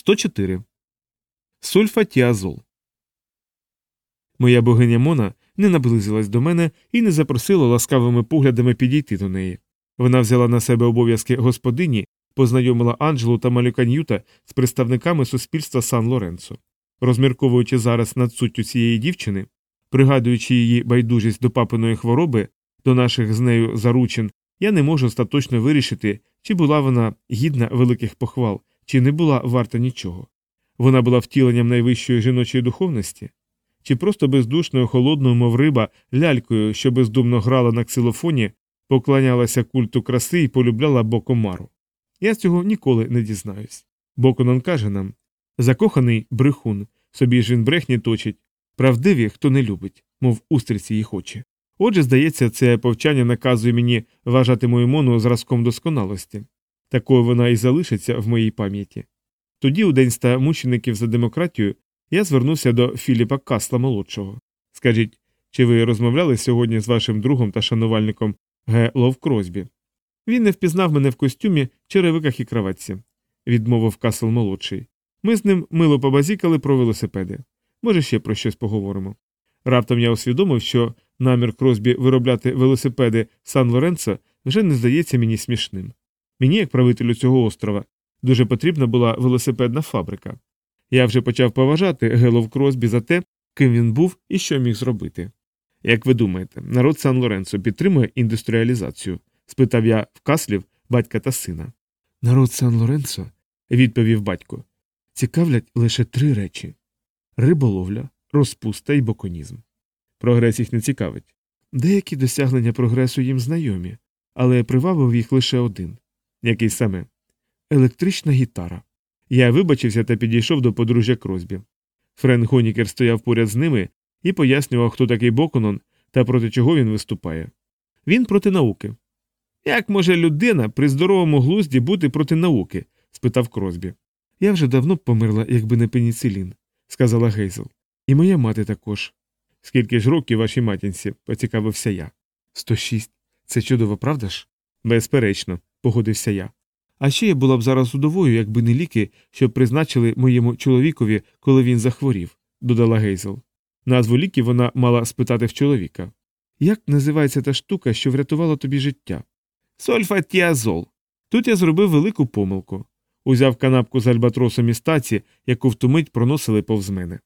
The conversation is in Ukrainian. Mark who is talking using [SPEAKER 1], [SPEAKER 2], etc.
[SPEAKER 1] 104. Сульфатіазол. Моя богиня Мона не наблизилась до мене і не запросила ласкавими поглядами підійти до неї. Вона взяла на себе обов'язки господині, познайомила Анджелу та малюка Ньюта з представниками суспільства Сан Лоренцо. Розмірковуючи зараз над суттю цієї дівчини, пригадуючи її байдужість до папиної хвороби, до наших з нею заручин, я не можу остаточно вирішити, чи була вона гідна великих похвал, чи не була варта нічого. Вона була втіленням найвищої жіночої духовності, чи просто бездушною холодною, мов риба, лялькою, що бездумно грала на ксилофоні, поклонялася культу краси і полюбляла Бокомару. Я цього ніколи не дізнаюсь. Боконон каже нам закоханий брехун, собі ж він брехні точить, правдиві, хто не любить, мов устриці їх очі. Отже, здається, це повчання наказує мені вважати мою мону зразком досконалості. Такою вона і залишиться в моїй пам'яті. Тоді, у день ста мучеників за демократію, я звернувся до Філіпа Касла молодшого. Скажіть, чи ви розмовляли сьогодні з вашим другом та шанувальником Г. Лов? Він не впізнав мене в костюмі, черевиках і краватці, відмовив Касл молодший. Ми з ним мило побазікали про велосипеди. Може, ще про щось поговоримо. Раптом я усвідомив, що намір Кросбі виробляти велосипеди Сан Лоренцо вже не здається мені смішним. Мені, як правителю цього острова, дуже потрібна була велосипедна фабрика. Я вже почав поважати Гелов Кросбі за те, ким він був і що міг зробити. Як ви думаєте, народ Сан Лоренцо підтримує індустріалізацію? спитав я в каслів батька та сина. Народ Сан Лоренцо, відповів батько, цікавлять лише три речі риболовля, розпуста і боконізм. Прогрес їх не цікавить. Деякі досягнення прогресу їм знайомі, але привабив їх лише один який саме електрична гітара. Я вибачився та підійшов до подружжя Кросбі. Френ Гонікер стояв поряд з ними і пояснював, хто такий Боконон та проти чого він виступає. Він проти науки. Як може людина при здоровому глузді бути проти науки? спитав Кросбі. Я вже давно б померла, якби не пеніцилін, сказала Гейзел. І моя мати також. Скільки ж років вашій матінці? поцікавився я. Сто шість. Це чудово, правда ж? Безперечно, погодився я. А ще я була б зараз удовою, якби не ліки, що призначили моєму чоловікові, коли він захворів, додала Гейзел. Назву ліків вона мала спитати в чоловіка. Як називається та штука, що врятувала тобі життя? Сольфатіазол. Тут я зробив велику помилку. Узяв канапку з альбатросом і стаці, яку втомить проносили повз мене.